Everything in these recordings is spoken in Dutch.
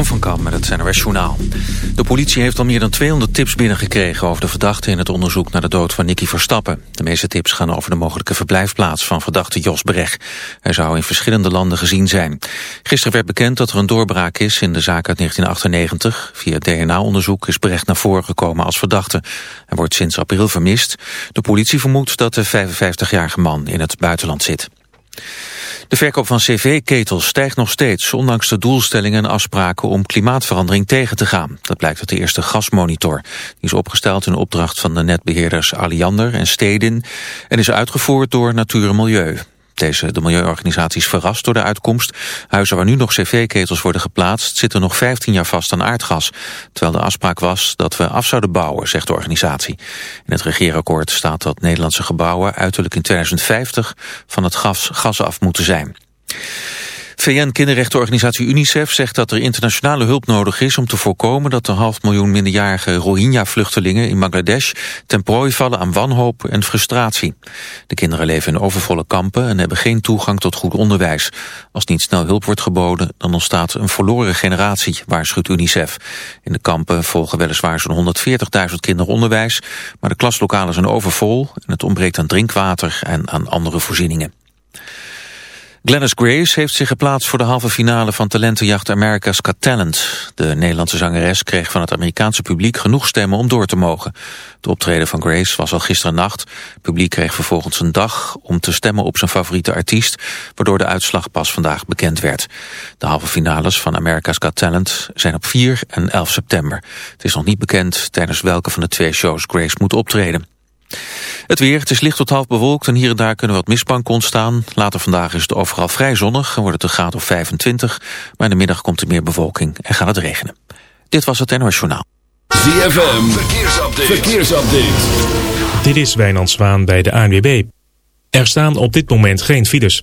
Van Kam met het Journaal. De politie heeft al meer dan 200 tips binnengekregen over de verdachte in het onderzoek naar de dood van Nicky Verstappen. De meeste tips gaan over de mogelijke verblijfplaats van verdachte Jos Breg. Hij zou in verschillende landen gezien zijn. Gisteren werd bekend dat er een doorbraak is in de zaak uit 1998. Via DNA-onderzoek is Brecht naar voren gekomen als verdachte. Hij wordt sinds april vermist. De politie vermoedt dat de 55-jarige man in het buitenland zit. De verkoop van cv-ketels stijgt nog steeds, ondanks de doelstellingen en afspraken om klimaatverandering tegen te gaan. Dat blijkt uit de eerste gasmonitor. Die is opgesteld in opdracht van de netbeheerders Aliander en Stedin en is uitgevoerd door Natuur en Milieu. Deze de milieuorganisaties verrast door de uitkomst. Huizen waar nu nog cv-ketels worden geplaatst zitten nog 15 jaar vast aan aardgas. Terwijl de afspraak was dat we af zouden bouwen, zegt de organisatie. In het regeerakkoord staat dat Nederlandse gebouwen uiterlijk in 2050 van het gas, gas af moeten zijn. VN-kinderrechtenorganisatie UNICEF zegt dat er internationale hulp nodig is om te voorkomen dat de half miljoen minderjarige Rohingya-vluchtelingen in Bangladesh ten prooi vallen aan wanhoop en frustratie. De kinderen leven in overvolle kampen en hebben geen toegang tot goed onderwijs. Als niet snel hulp wordt geboden, dan ontstaat een verloren generatie, waarschuwt UNICEF. In de kampen volgen weliswaar zo'n 140.000 kinderen onderwijs, maar de klaslokalen zijn overvol en het ontbreekt aan drinkwater en aan andere voorzieningen. Glennis Grace heeft zich geplaatst voor de halve finale van talentenjacht America's Got Talent. De Nederlandse zangeres kreeg van het Amerikaanse publiek genoeg stemmen om door te mogen. De optreden van Grace was al gisteren nacht. Het publiek kreeg vervolgens een dag om te stemmen op zijn favoriete artiest, waardoor de uitslag pas vandaag bekend werd. De halve finales van America's Got Talent zijn op 4 en 11 september. Het is nog niet bekend tijdens welke van de twee shows Grace moet optreden. Het weer, het is licht tot half bewolkt en hier en daar kunnen wat mistbanken ontstaan. Later vandaag is het overal vrij zonnig en wordt het een graad of 25. Maar in de middag komt er meer bewolking en gaat het regenen. Dit was het NOS Journaal. ZFM, verkeersupdate. verkeersupdate. Dit is Wijnand Zwaan bij de ANWB. Er staan op dit moment geen files.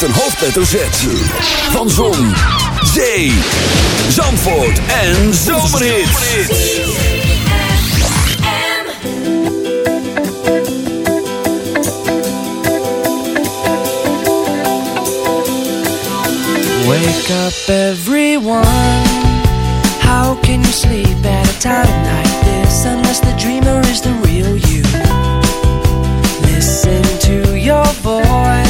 met een hoofdletter Z. Van Zon, Zee, Zandvoort en Zomerhit. Wake up everyone. How can you sleep at a time like this? Unless the dreamer is the real you. Listen to your voice.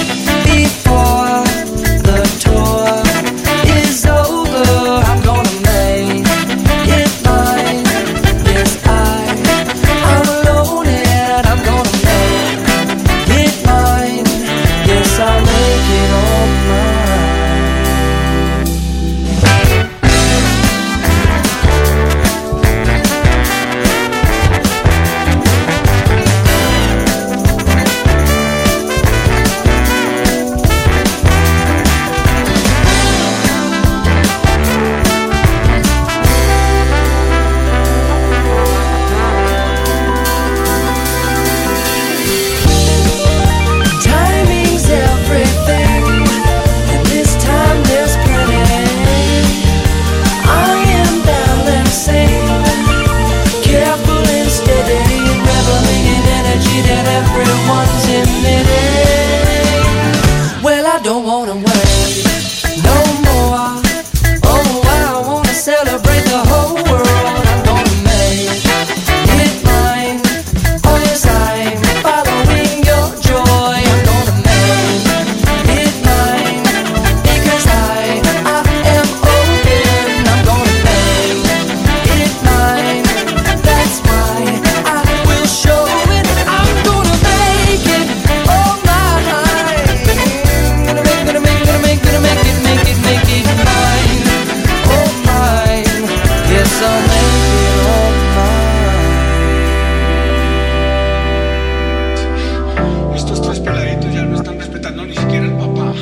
peladitos ya no están respetando ni siquiera el papá.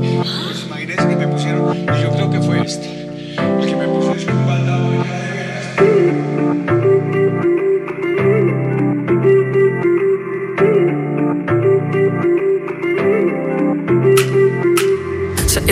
Pues imagínense que me pusieron, y yo creo que fue este.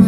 them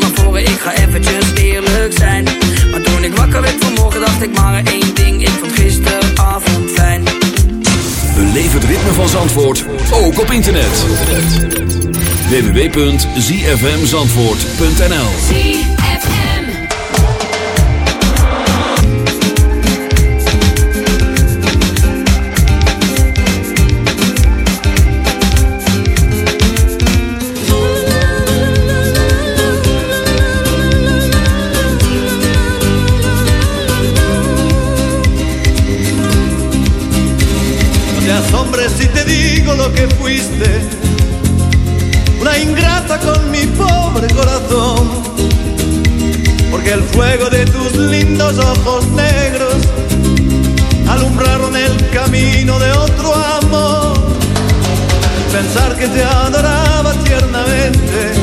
dacht ik maar één ding. Ik vond gisteravond fijn. Beleef het ritme van Zandvoort, ook op internet. www.zfmzandvoort.nl lindos ojos negros alumbraron el camino de otro amor. Pensar que te adoraba tiernamente,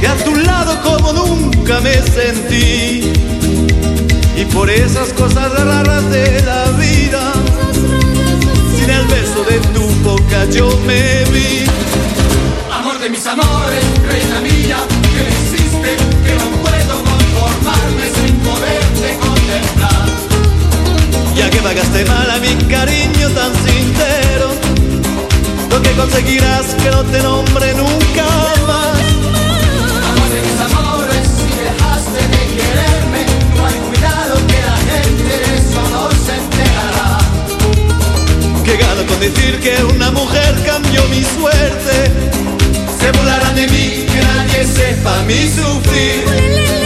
que a tu lado como nunca me sentí, y por esas cosas raras de la vida sin el beso de tu boca yo me Pagaste mal a mi cariño tan sincero, lo que conseguirás que no te nombre nunca más. Amor de mis amores, si dejaste de quererme, no hay cuidado que la gente de eso no se enterará. Que gano con decir que una mujer cambió mi suerte. Se burlarán de mí, que nadie sepa mi sufrir.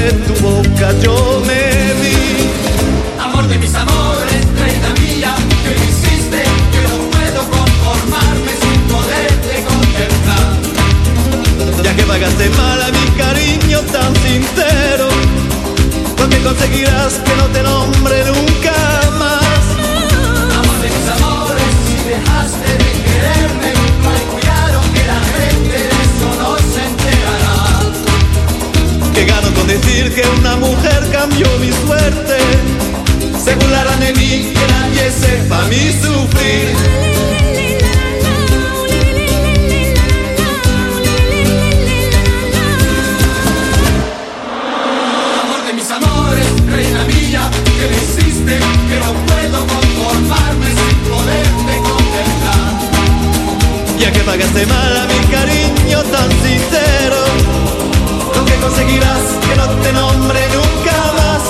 de tu boca yo me vi. Amor de mis amores, reina mía, que me hiciste que no puedo conformarme sin poderte contemplar. Ya que pagaste mal a mi cariño tan sincero, lo que conseguirás que no te nombre nunca decir que una mujer cambió mi suerte. Se burlarán de mí, que nadie sepa mi sufrir. Que no puedo conformarme sin poderte contemplar. Ya que pagaste mal a mi cariño tan sincero, conseguirás que no te nombre nunca más.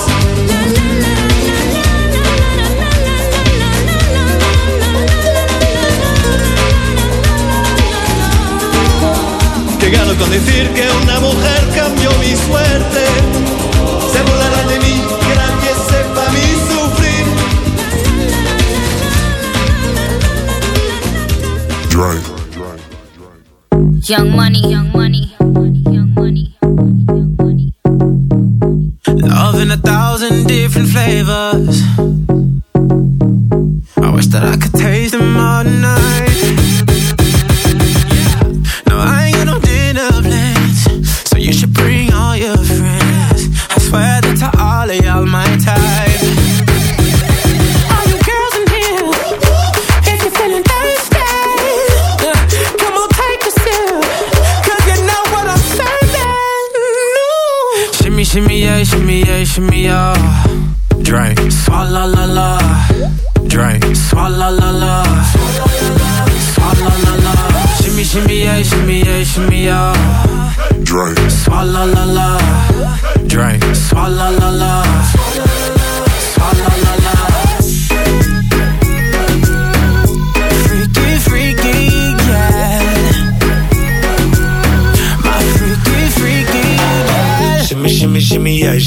Que gano con decir que una mujer cambió mi suerte. Se burlarán de mí, que nadie sepa mi sufrir. Young money, young money,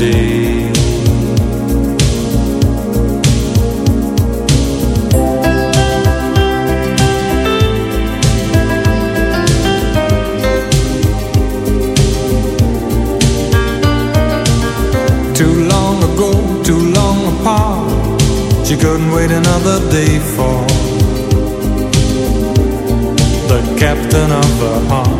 day. Too long ago, too long apart. She couldn't wait another day for the captain of her heart.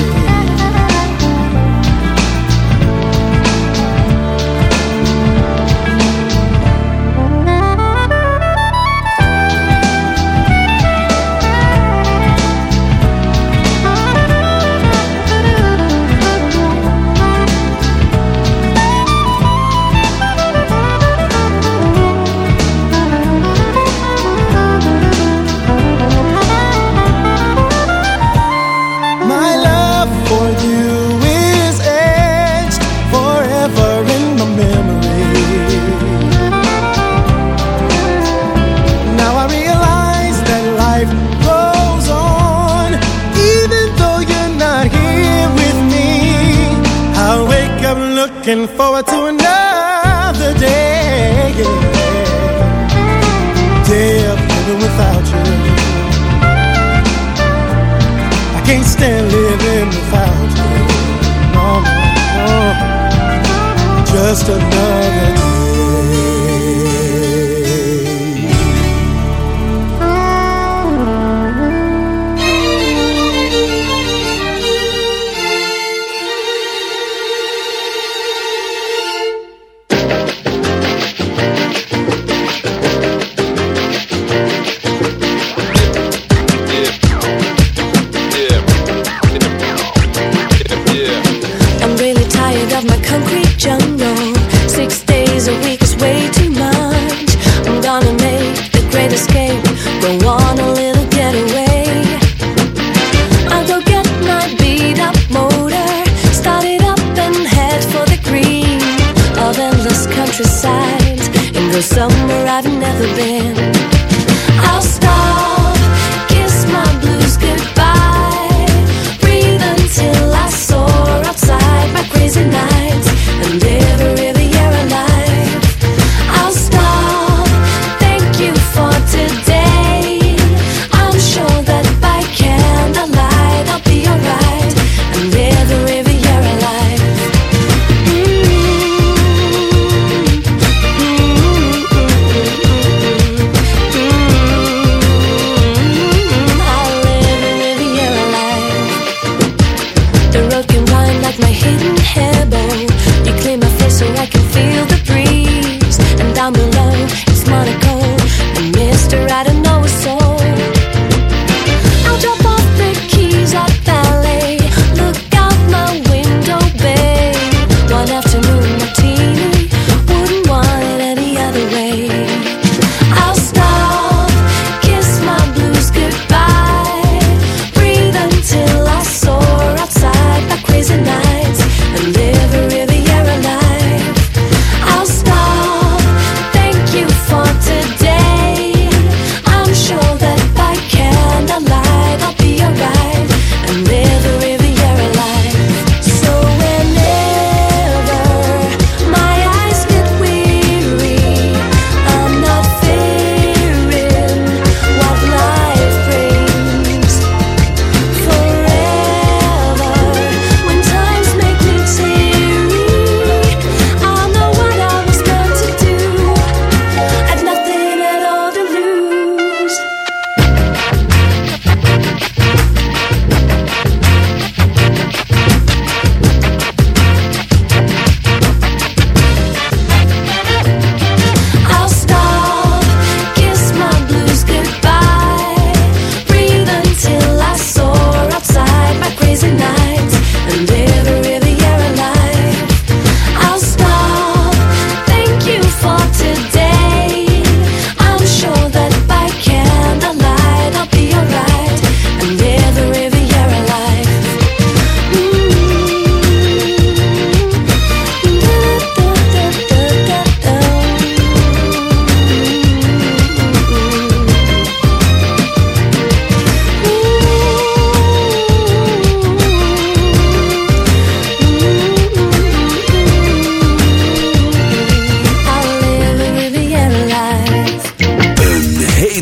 looking forward to another day. Yeah. Day of living without you. I can't stand living without you. No, no, no. Just another day.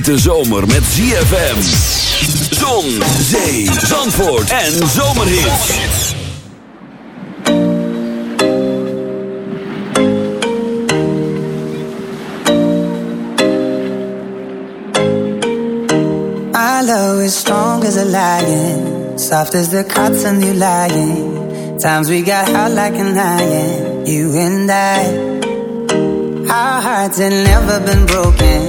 hete zomer met ZFM. Zon, zee, zandvoort en zomerhit. I love is strong as a lion. Soft as the cotton you lying. Times we got hot like an iron. You and I. Our hearts had never been broken.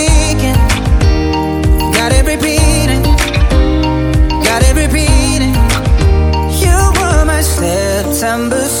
December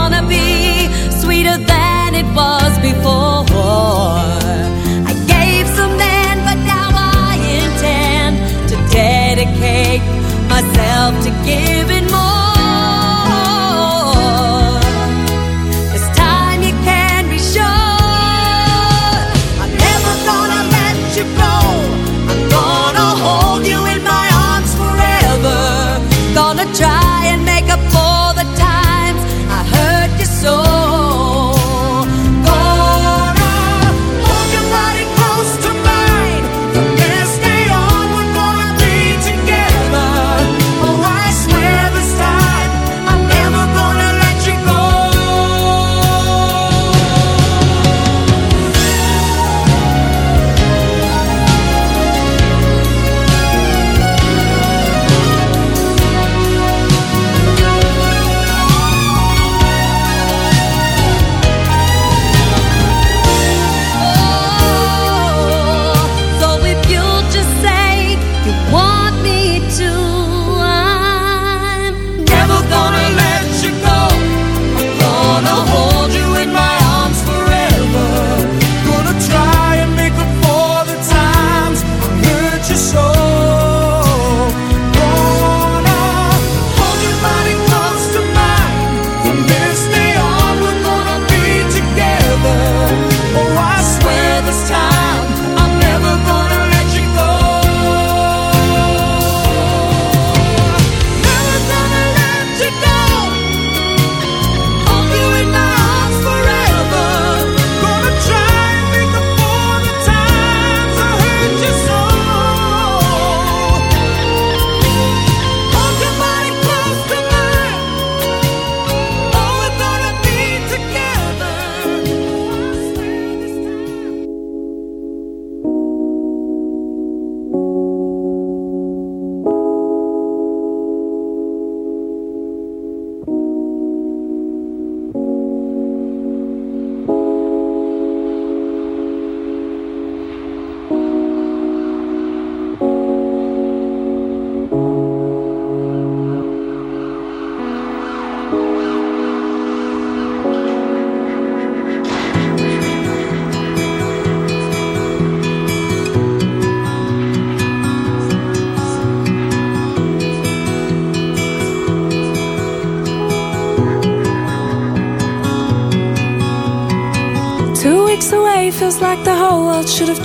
give it more.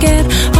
get